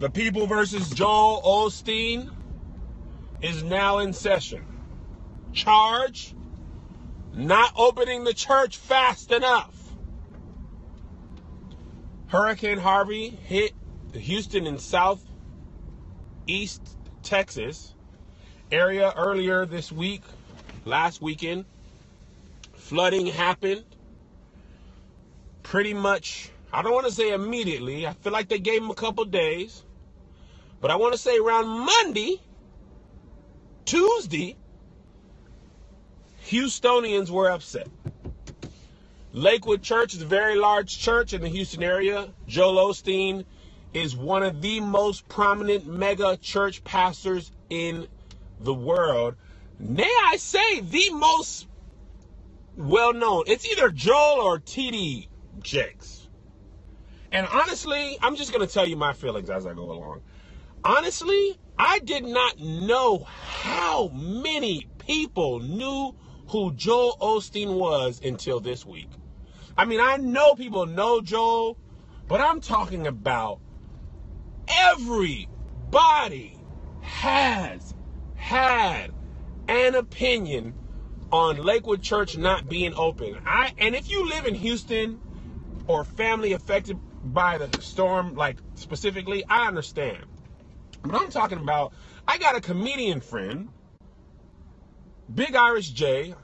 The People versus Joel Osteen is now in session. Charge not opening the church fast enough. Hurricane Harvey hit the Houston and southeast Texas area earlier this week, last weekend. Flooding happened pretty much, I don't want to say immediately. I feel like they gave him a couple days. But I want to say around Monday, Tuesday, Houstonians were upset. Lakewood Church is a very large church in the Houston area. Joel Osteen is one of the most prominent mega church pastors in the world. May I say the most well known. It's either Joel or TD Jakes. And honestly, I'm just going to tell you my feelings as I go along. Honestly, I did not know how many people knew who Joel Osteen was until this week. I mean, I know people know Joel, but I'm talking about everybody has had an opinion on Lakewood Church not being open. I and if you live in Houston or family affected by the storm, like specifically, I understand. But I'm talking about, I got a comedian friend, Big Irish J,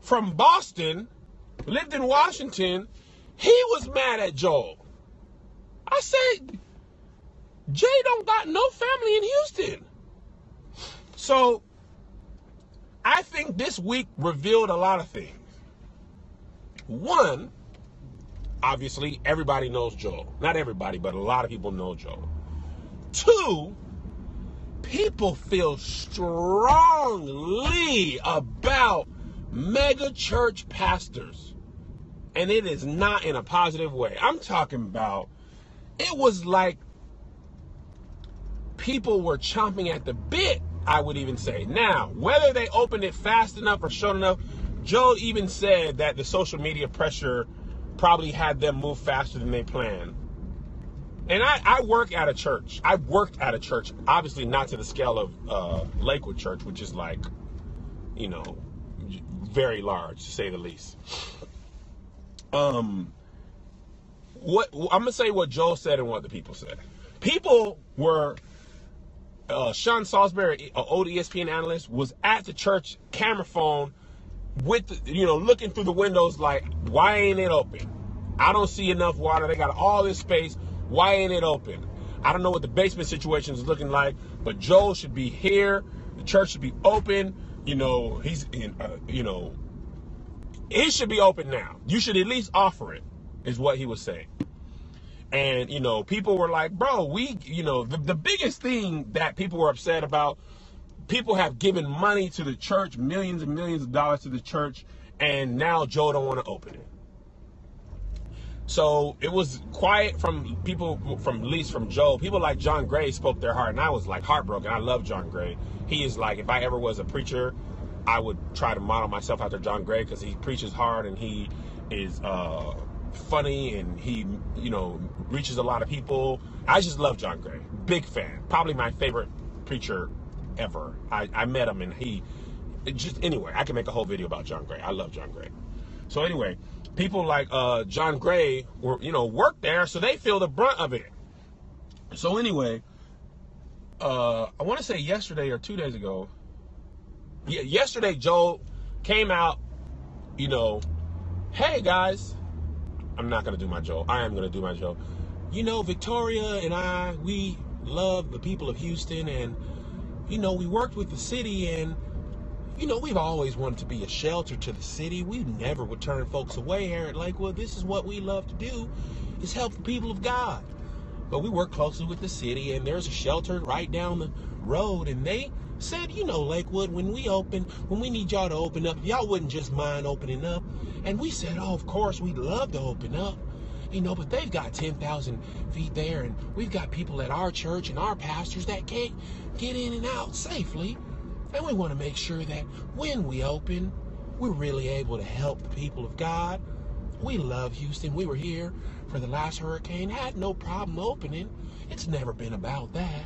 from Boston, lived in Washington. He was mad at Joel. I said, Jay don't got no family in Houston. So I think this week revealed a lot of things. One, obviously, everybody knows Joel. Not everybody, but a lot of people know Joel. Two, people feel strongly about mega church pastors. And it is not in a positive way. I'm talking about, it was like people were chomping at the bit, I would even say. Now, whether they opened it fast enough or short enough, Joe even said that the social media pressure probably had them move faster than they planned. And I, I work at a church. I worked at a church, obviously not to the scale of uh, Lakewood Church, which is like, you know, very large to say the least. Um, what I'm gonna say what Joe said and what the people said. People were. Uh, Sean Salisbury, an old ESPN analyst, was at the church camera phone with you know looking through the windows like, why ain't it open? I don't see enough water. They got all this space. Why ain't it open? I don't know what the basement situation is looking like, but Joel should be here. The church should be open. You know, he's in, uh, you know, it should be open now. You should at least offer it, is what he was saying. And, you know, people were like, bro, we, you know, the, the biggest thing that people were upset about, people have given money to the church, millions and millions of dollars to the church, and now Joe don't want to open it. So it was quiet from people, from at least from Joe. People like John Gray spoke their heart, and I was like heartbroken. I love John Gray. He is like, if I ever was a preacher, I would try to model myself after John Gray because he preaches hard and he is uh, funny and he, you know, reaches a lot of people. I just love John Gray. Big fan. Probably my favorite preacher ever. I, I met him and he, just anyway, I can make a whole video about John Gray. I love John Gray. So anyway, people like uh, John Gray were, you know, work there, so they feel the brunt of it. So anyway, uh, I want to say yesterday or two days ago, yeah, yesterday Joe came out, you know, hey guys, I'm not gonna do my Joe. I am gonna do my Joe. You know, Victoria and I, we love the people of Houston, and you know, we worked with the city, and you know, we've always wanted to be a shelter to the city. We never would turn folks away here at Lakewood. This is what we love to do, is help the people of God. But we work closely with the city, and there's a shelter right down the road, and they said, you know, Lakewood, when we open, when we need y'all to open up, y'all wouldn't just mind opening up. And we said, oh, of course, we'd love to open up. You know, but they've got 10,000 feet there, and we've got people at our church and our pastors that can't get in and out safely. And we want to make sure that when we open, we're really able to help the people of God. we love Houston. We were here for the last hurricane. Had no problem opening. It's never been about that.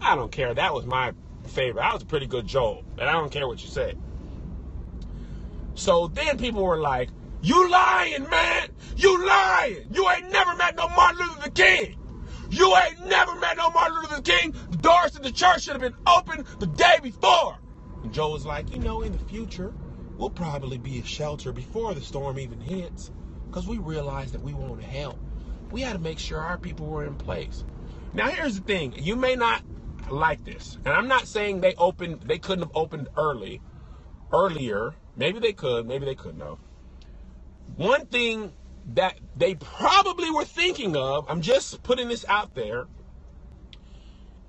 I don't care. That was my favorite. That was a pretty good joke, and I don't care what you say. So then people were like, "You lying, man? You lying? You ain't never met no Martin Luther King." You ain't never met no Martin Luther King. Doors to the church should have been open the day before. And Joe was like, you know, in the future, we'll probably be a shelter before the storm even hits because we realized that we want to help. We had to make sure our people were in place. Now, here's the thing you may not like this, and I'm not saying they opened, they couldn't have opened early, earlier. Maybe they could, maybe they couldn't have. One thing that they probably were thinking of, I'm just putting this out there,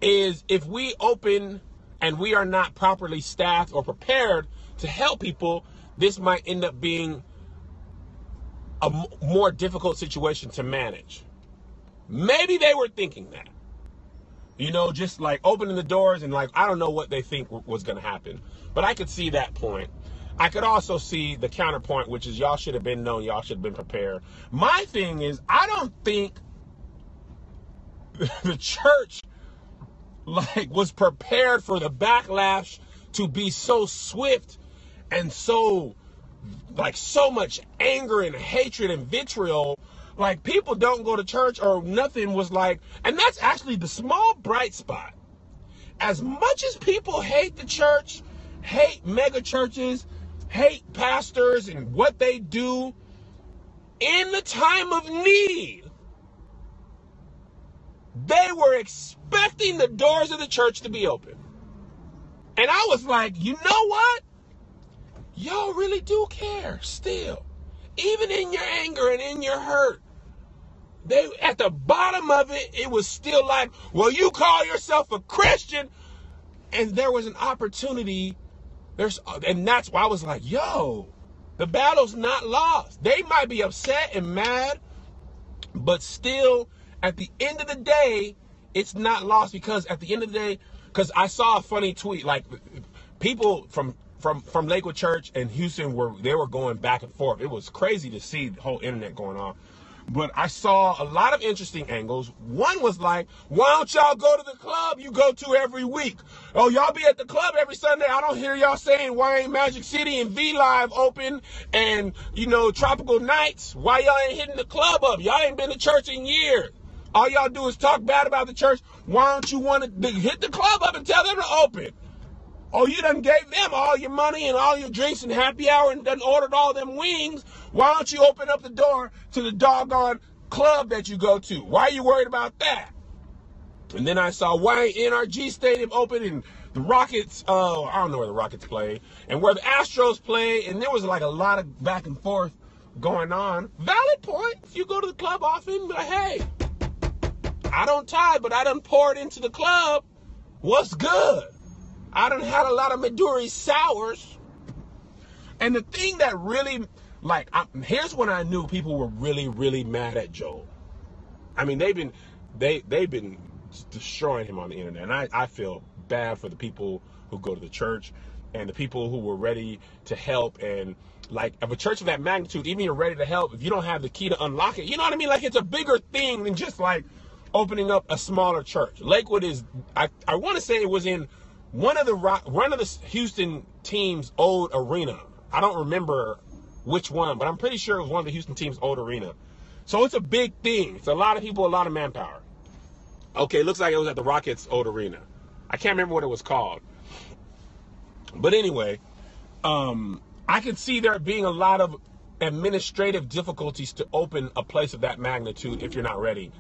is if we open and we are not properly staffed or prepared to help people, this might end up being a more difficult situation to manage. Maybe they were thinking that. You know, just like opening the doors and like, I don't know what they think was going to happen. But I could see that point. I could also see the counterpoint, which is y'all should have been known, y'all should have been prepared. My thing is, I don't think the church like was prepared for the backlash to be so swift and so like so much anger and hatred and vitriol. Like people don't go to church or nothing was like and that's actually the small bright spot. As much as people hate the church hate mega churches hate pastors and what they do in the time of need they were expecting the doors of the church to be open. And i was like you know what? Y'all really do care still. Even in your anger and in your hurt they at the bottom of it it was still like well you call yourself a christian. And there was an opportunity. There's and that's why i was like yo the battle's not lost. They might be upset and mad but still at the end of the day it's not lost because at the end of the day because i saw a funny tweet like people from from from lakewood church and houston were they were going back and forth it was crazy to see the whole internet going on but I saw a lot of interesting angles. One was like, why don't y'all go to the club you go to every week? Oh, y'all be at the club every Sunday. I don't hear y'all saying why ain't Magic City and V Live open and, you know, Tropical Nights? Why y'all ain't hitting the club up? Y'all ain't been to church in years. All y'all do is talk bad about the church. Why don't you want to hit the club up and tell them to open? Oh, you done gave them all your money and all your drinks and happy hour and done ordered all them wings. Why don't you open up the door to the doggone club that you go to? Why are you worried about that? And then I saw why NRG Stadium open and the Rockets, uh, I don't know where the Rockets play, and where the Astros play, and there was like a lot of back and forth going on. Valid point. If you go to the club often, like, hey, I don't tie, but I done poured into the club. What's good? I done had a lot of Midori sours. And the thing that really, like, I, here's when I knew people were really, really mad at Joel. I mean, they've been, they they've been destroying him on the internet, and I I feel bad for the people who go to the church and the people who were ready to help and like of a church of that magnitude, even you're ready to help, if you don't have the key to unlock it, you know what I mean? Like it's a bigger thing than just like opening up a smaller church. Lakewood is I, I want to say it was in one of the one of the Houston team's old arena. I don't remember which one, but I'm pretty sure it was one of the Houston team's old arena. So it's a big thing. It's a lot of people, a lot of manpower. Okay, looks like it was at the Rockets old arena. I can't remember what it was called. But anyway, um, I could see there being a lot of administrative difficulties to open a place of that magnitude if you're not ready.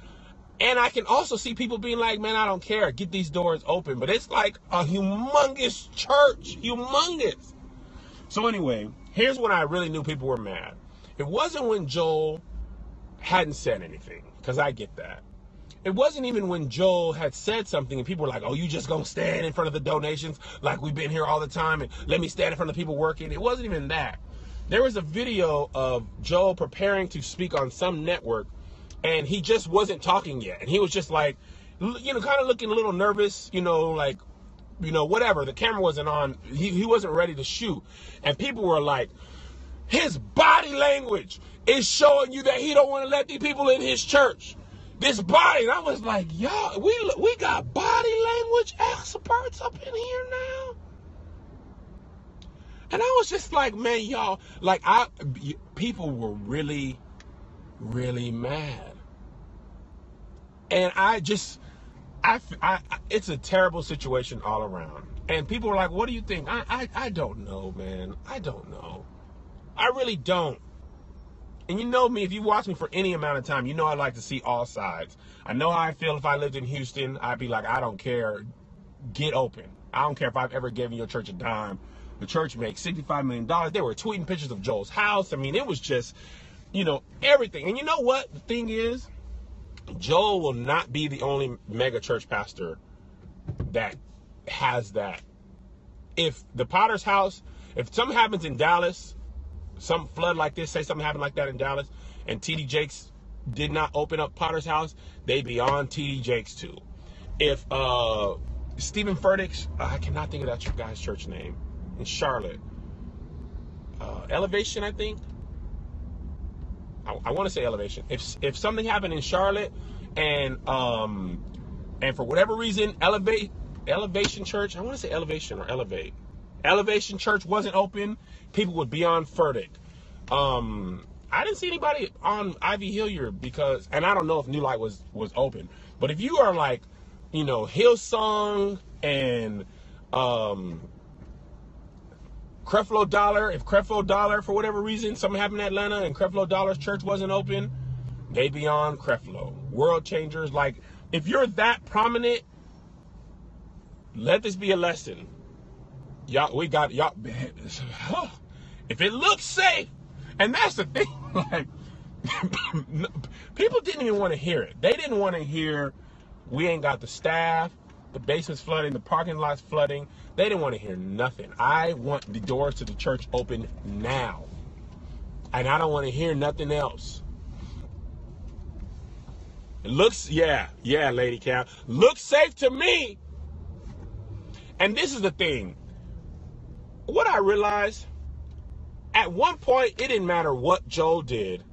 And I can also see people being like, man, I don't care. Get these doors open. But it's like a humongous church. Humongous. So, anyway, here's when I really knew people were mad. It wasn't when Joel hadn't said anything, because I get that. It wasn't even when Joel had said something and people were like, oh, you just gonna stand in front of the donations like we've been here all the time and let me stand in front of the people working. It wasn't even that. There was a video of Joel preparing to speak on some network and he just wasn't talking yet. And he was just like, you know, kind of looking a little nervous, you know, like, you know, whatever. The camera wasn't on. He, he wasn't ready to shoot. And people were like, His body language is showing you that he don't want to let these people in his church. This body, and I was like, y'all, we we got body language experts up in here now. And I was just like, man, y'all, like I, people were really, really mad. And I just, I, I, it's a terrible situation all around. And people are like, what do you think? I, I, I don't know, man. I don't know. I really don't. And you know me, if you watch me for any amount of time, you know I like to see all sides. I know how I feel if I lived in Houston. I'd be like, I don't care. Get open. I don't care if I've ever given your church a dime. The church makes $65 million. They were tweeting pictures of Joel's house. I mean, it was just, you know, everything. And you know what? The thing is, Joel will not be the only mega church pastor that has that. If the Potter's house, if something happens in Dallas, some flood like this, say something happened like that in Dallas, and TD Jakes did not open up Potter's house, they'd be on TD Jakes too. If uh Stephen Furtick, I cannot think of that guy's church name in Charlotte. Uh, Elevation, I think. I, I want to say Elevation. If if something happened in Charlotte, and um, and for whatever reason, Elevate Elevation Church, I want to say Elevation or Elevate, Elevation Church wasn't open, people would be on Furtick. Um, I didn't see anybody on I.V. Hilliard because, and I don't know if New Light was was open, but if you are like, you know, Hillsong and um, Creflo Dollar, if Creflo Dollar, for whatever reason, something happened in Atlanta and Creflo Dollar's church wasn't open, they be on Creflo. World changers. Like, if you're that prominent, let this be a lesson. Y'all, we got y'all. If it looks safe, and that's the thing, like, people didn't even want to hear it. They didn't want to hear we ain't got the staff, the basement's flooding, the parking lot's flooding. They didn't want to hear nothing. I want the doors to the church open now. And I don't want to hear nothing else. It looks, yeah, yeah, Lady Cal. Looks safe to me. And this is the thing. What I realized, at one point, it didn't matter what Joe did,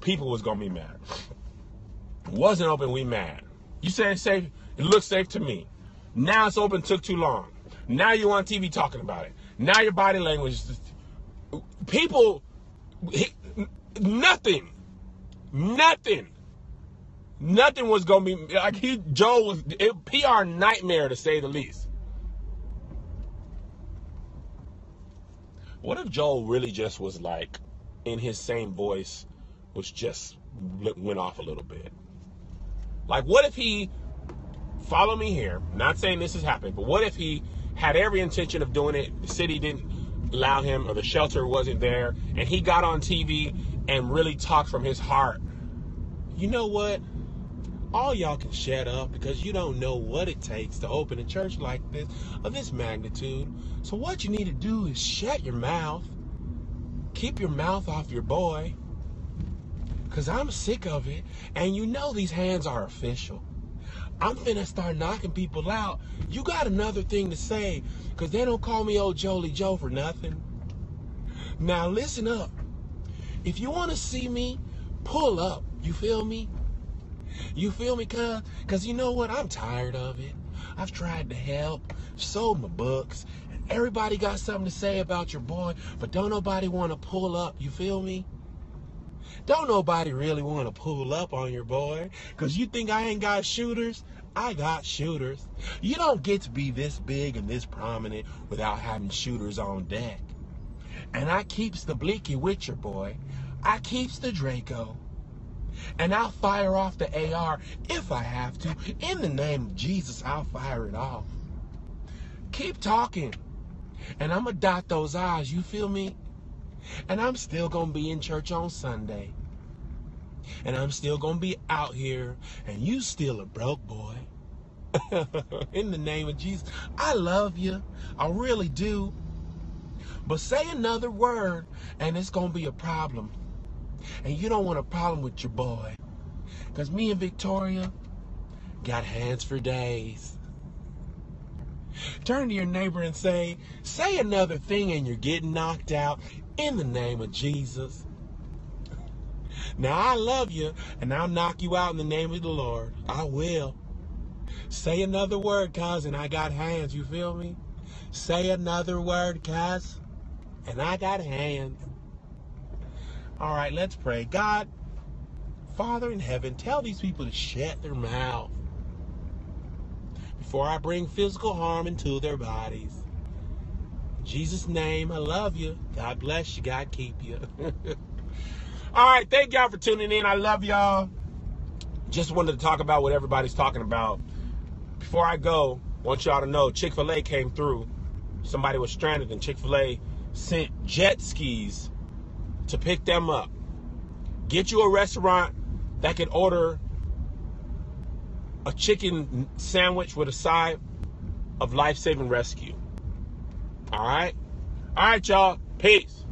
people was gonna be mad. Wasn't open, we mad. You saying safe, it looks safe to me. Now it's open, took too long. Now you're on TV talking about it. Now your body language. People, nothing, nothing, nothing was gonna be like he. Joe was PR nightmare to say the least. What if Joel really just was like, in his same voice, was just went off a little bit? Like, what if he follow me here? Not saying this has happened, but what if he had every intention of doing it. The city didn't allow him, or the shelter wasn't there, and he got on TV and really talked from his heart. You know what? All y'all can shut up because you don't know what it takes to open a church like this, of this magnitude. So, what you need to do is shut your mouth, keep your mouth off your boy, because I'm sick of it. And you know these hands are official. I'm finna start knocking people out. You got another thing to say, because they don't call me old Jolie Joe for nothing. Now listen up. If you want to see me, pull up. You feel me? You feel me, cuz? Because you know what? I'm tired of it. I've tried to help, sold my books, and everybody got something to say about your boy, but don't nobody want to pull up. You feel me? Don't nobody really want to pull up on your boy because you think I ain't got shooters. I got shooters. You don't get to be this big and this prominent without having shooters on deck. And I keeps the Blicky with your boy. I keeps the Draco. And I'll fire off the AR if I have to. In the name of Jesus, I'll fire it off. Keep talking. And I'm going to dot those I's. You feel me? And I'm still going to be in church on Sunday. And I'm still going to be out here. And you still a broke boy. in the name of Jesus. I love you. I really do. But say another word and it's going to be a problem. And you don't want a problem with your boy. Because me and Victoria got hands for days. Turn to your neighbor and say, say another thing and you're getting knocked out in the name of Jesus. Now I love you, and I'll knock you out in the name of the Lord. I will. Say another word, cuz, and I got hands. You feel me? Say another word, cuz, and I got hands. All right, let's pray. God, Father in heaven, tell these people to shut their mouth before I bring physical harm into their bodies. Jesus' name, I love you. God bless you. God keep you. All right, thank y'all for tuning in. I love y'all. Just wanted to talk about what everybody's talking about. Before I go, want y'all to know Chick fil A came through. Somebody was stranded, and Chick fil A sent jet skis to pick them up. Get you a restaurant that can order a chicken sandwich with a side of life saving rescue. All right? All right, y'all. Peace.